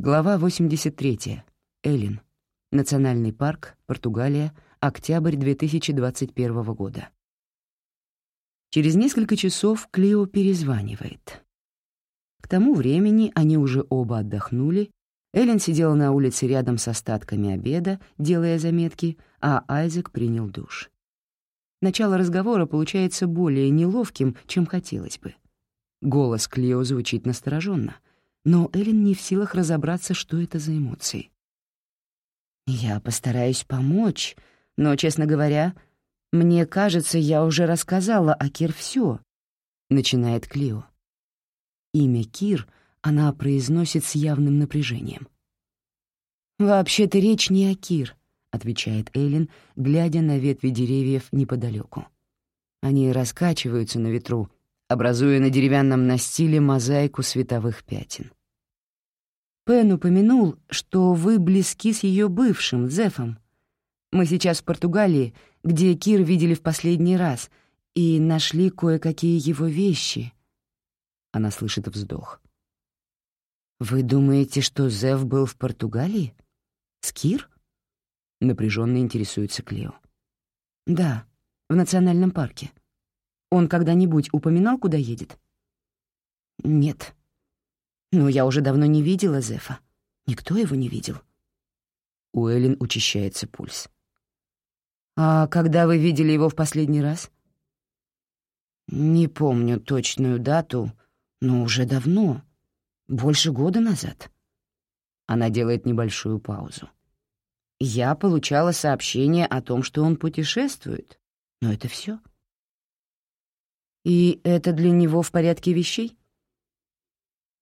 Глава 83. Эллин. Национальный парк, Португалия, октябрь 2021 года. Через несколько часов Клио перезванивает. К тому времени они уже оба отдохнули, Эллен сидела на улице рядом с остатками обеда, делая заметки, а Айзек принял душ. Начало разговора получается более неловким, чем хотелось бы. Голос Клио звучит настороженно — но Эллен не в силах разобраться, что это за эмоции. «Я постараюсь помочь, но, честно говоря, мне кажется, я уже рассказала о Кир все», — начинает Клио. Имя Кир она произносит с явным напряжением. «Вообще-то речь не о Кир», — отвечает Эллен, глядя на ветви деревьев неподалеку. Они раскачиваются на ветру, образуя на деревянном настиле мозаику световых пятен. Пен упомянул, что вы близки с ее бывшим, Зефом. Мы сейчас в Португалии, где Кир видели в последний раз, и нашли кое-какие его вещи. Она слышит вздох. «Вы думаете, что Зев был в Португалии? С Кир?» Напряженно интересуется Клео. «Да, в национальном парке. Он когда-нибудь упоминал, куда едет?» «Нет», но я уже давно не видела Зефа. Никто его не видел. У Эллен учащается пульс. «А когда вы видели его в последний раз?» «Не помню точную дату, но уже давно. Больше года назад». Она делает небольшую паузу. «Я получала сообщение о том, что он путешествует, но это все. «И это для него в порядке вещей?»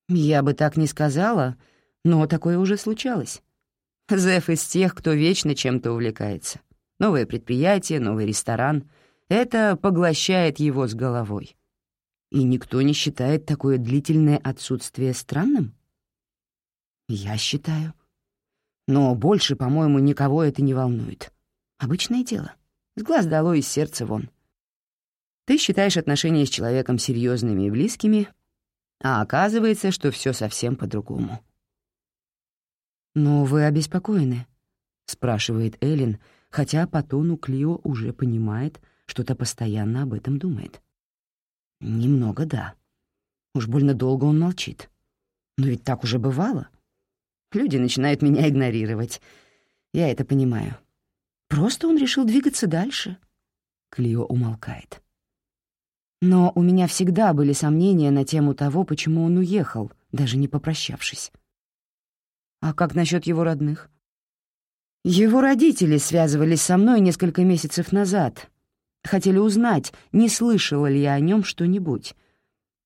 Я бы так не сказала, но такое уже случалось. Зеф из тех, кто вечно чем-то увлекается. Новое предприятие, новый ресторан — это поглощает его с головой. И никто не считает такое длительное отсутствие странным? Я считаю. Но больше, по-моему, никого это не волнует. Обычное дело. С глаз долой, из сердца вон. Ты считаешь отношения с человеком серьезными и близкими, а оказывается, что все совсем по-другому. «Но вы обеспокоены?» — спрашивает Эллен, хотя по тону Клио уже понимает, что-то постоянно об этом думает. «Немного, да. Уж больно долго он молчит. Но ведь так уже бывало. Люди начинают меня игнорировать. Я это понимаю. Просто он решил двигаться дальше». Клио умолкает. Но у меня всегда были сомнения на тему того, почему он уехал, даже не попрощавшись. А как насчет его родных? Его родители связывались со мной несколько месяцев назад. Хотели узнать, не слышала ли я о нем что-нибудь.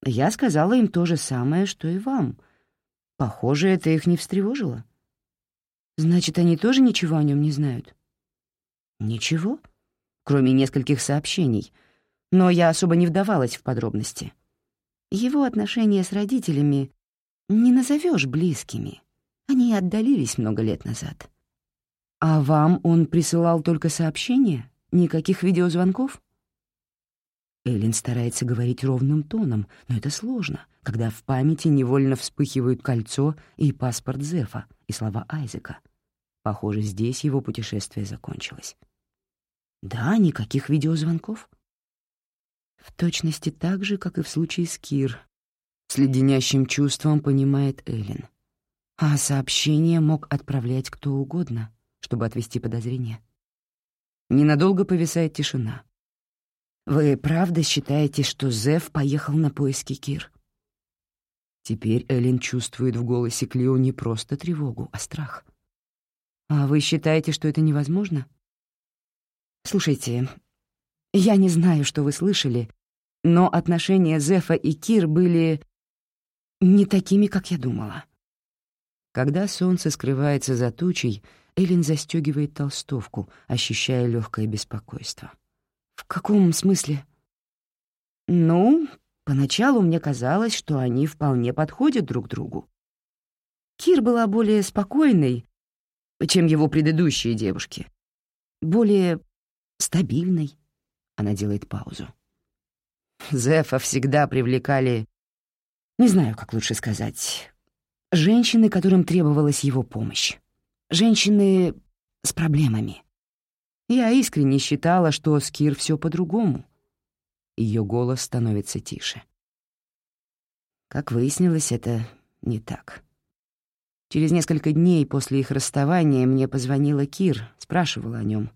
Я сказала им то же самое, что и вам. Похоже, это их не встревожило. Значит, они тоже ничего о нем не знают? Ничего, кроме нескольких сообщений — но я особо не вдавалась в подробности. Его отношения с родителями не назовешь близкими. Они отдалились много лет назад. А вам он присылал только сообщения? Никаких видеозвонков? Эллен старается говорить ровным тоном, но это сложно, когда в памяти невольно вспыхивают кольцо и паспорт Зефа, и слова Айзека. Похоже, здесь его путешествие закончилось. Да, никаких видеозвонков. В точности так же, как и в случае с Кир. С леденящим чувством понимает Эллен. А сообщение мог отправлять кто угодно, чтобы отвести подозрения. Ненадолго повисает тишина. «Вы правда считаете, что Зев поехал на поиски Кир?» Теперь Эллен чувствует в голосе Клио не просто тревогу, а страх. «А вы считаете, что это невозможно?» «Слушайте, я не знаю, что вы слышали, но отношения Зефа и Кир были не такими, как я думала. Когда солнце скрывается за тучей, Эллен застегивает толстовку, ощущая легкое беспокойство. «В каком смысле?» «Ну, поначалу мне казалось, что они вполне подходят друг другу. Кир была более спокойной, чем его предыдущие девушки, более стабильной, она делает паузу. Зефа всегда привлекали... Не знаю, как лучше сказать. Женщины, которым требовалась его помощь. Женщины с проблемами. Я искренне считала, что с Кир все по-другому. Ее голос становится тише. Как выяснилось, это не так. Через несколько дней после их расставания мне позвонила Кир, спрашивала о нем.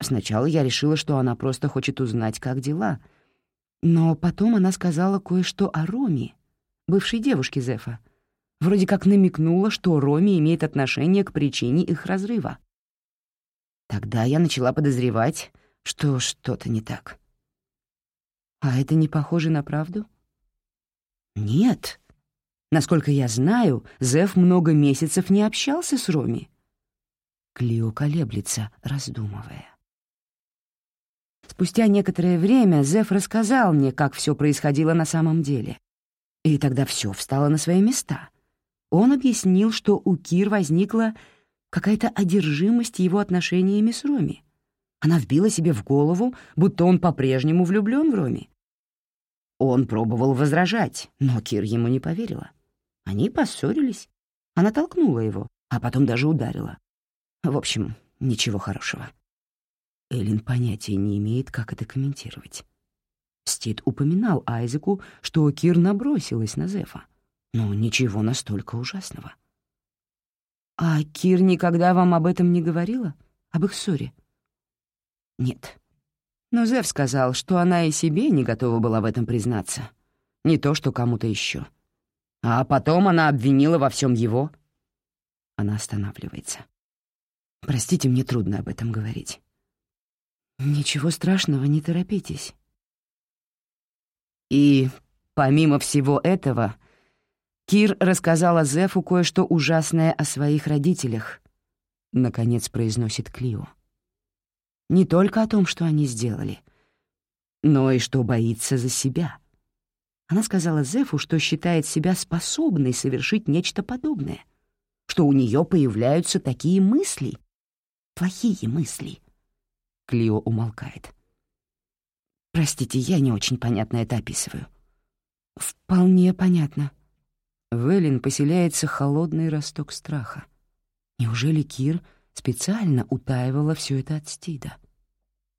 Сначала я решила, что она просто хочет узнать, как дела. Но потом она сказала кое-что о Роме, бывшей девушке Зефа. Вроде как намекнула, что Роме имеет отношение к причине их разрыва. Тогда я начала подозревать, что что-то не так. А это не похоже на правду? Нет. Насколько я знаю, Зеф много месяцев не общался с Роми. Клио колеблется, раздумывая. Спустя некоторое время Зеф рассказал мне, как все происходило на самом деле. И тогда все встало на свои места. Он объяснил, что у Кир возникла какая-то одержимость его отношениями с Роми. Она вбила себе в голову, будто он по-прежнему влюблен в Роми. Он пробовал возражать, но Кир ему не поверила. Они поссорились. Она толкнула его, а потом даже ударила. В общем, ничего хорошего. Эллен понятия не имеет, как это комментировать. Стит упоминал Айзеку, что Кир набросилась на Зефа, но ничего настолько ужасного. «А Кир никогда вам об этом не говорила? Об их ссоре?» «Нет». Но Зев сказал, что она и себе не готова была в этом признаться. Не то, что кому-то еще. А потом она обвинила во всем его. Она останавливается. «Простите, мне трудно об этом говорить». «Ничего страшного, не торопитесь». И, помимо всего этого, Кир рассказала Зефу кое-что ужасное о своих родителях, — наконец произносит Клио. Не только о том, что они сделали, но и что боится за себя. Она сказала Зефу, что считает себя способной совершить нечто подобное, что у нее появляются такие мысли, плохие мысли. Клио умолкает. «Простите, я не очень понятно это описываю». «Вполне понятно», в Эллен поселяется холодный росток страха. Неужели Кир специально утаивала все это от Стида?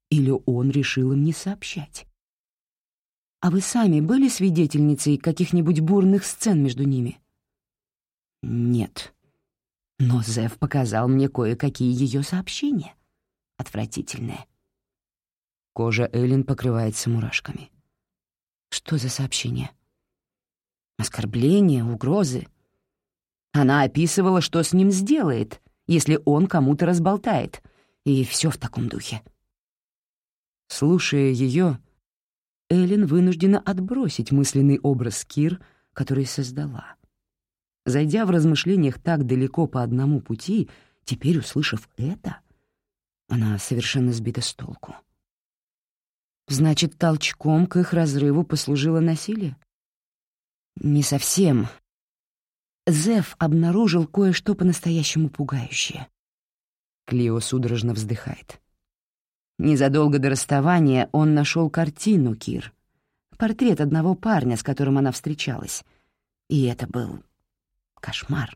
Или он решил им не сообщать? А вы сами были свидетельницей каких-нибудь бурных сцен между ними? Нет. Но Зев показал мне кое-какие ее сообщения. Отвратительные. Кожа Эллен покрывается мурашками. Что за сообщения? Оскорбления, угрозы. Она описывала, что с ним сделает, если он кому-то разболтает, и все в таком духе. Слушая ее, Эллен вынуждена отбросить мысленный образ Кир, который создала. Зайдя в размышлениях так далеко по одному пути, теперь, услышав это, она совершенно сбита с толку. Значит, толчком к их разрыву послужило насилие? Не совсем. Зев обнаружил кое-что по-настоящему пугающее. Клио судорожно вздыхает. Незадолго до расставания он нашел картину Кир. Портрет одного парня, с которым она встречалась. И это был кошмар.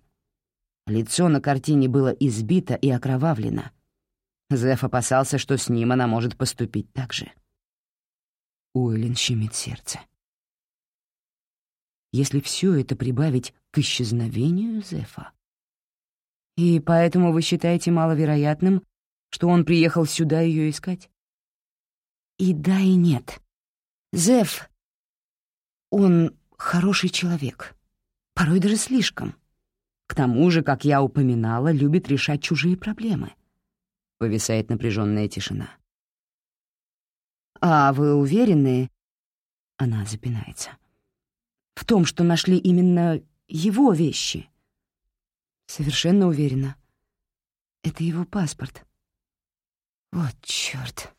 Лицо на картине было избито и окровавлено. Зев опасался, что с ним она может поступить так же. Уэллин щемит сердце если все это прибавить к исчезновению Зефа. И поэтому вы считаете маловероятным, что он приехал сюда ее искать? И да, и нет. Зеф, он хороший человек, порой даже слишком. К тому же, как я упоминала, любит решать чужие проблемы. Повисает напряженная тишина. «А вы уверены?» Она запинается в том, что нашли именно его вещи? Совершенно уверена. Это его паспорт. Вот чёрт.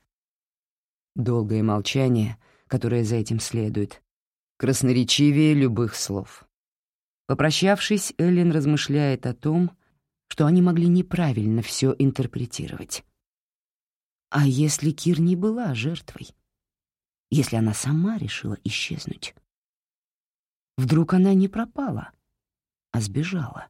Долгое молчание, которое за этим следует, красноречивее любых слов. Попрощавшись, Эллен размышляет о том, что они могли неправильно все интерпретировать. А если Кир не была жертвой? Если она сама решила исчезнуть? Вдруг она не пропала? а сбежала.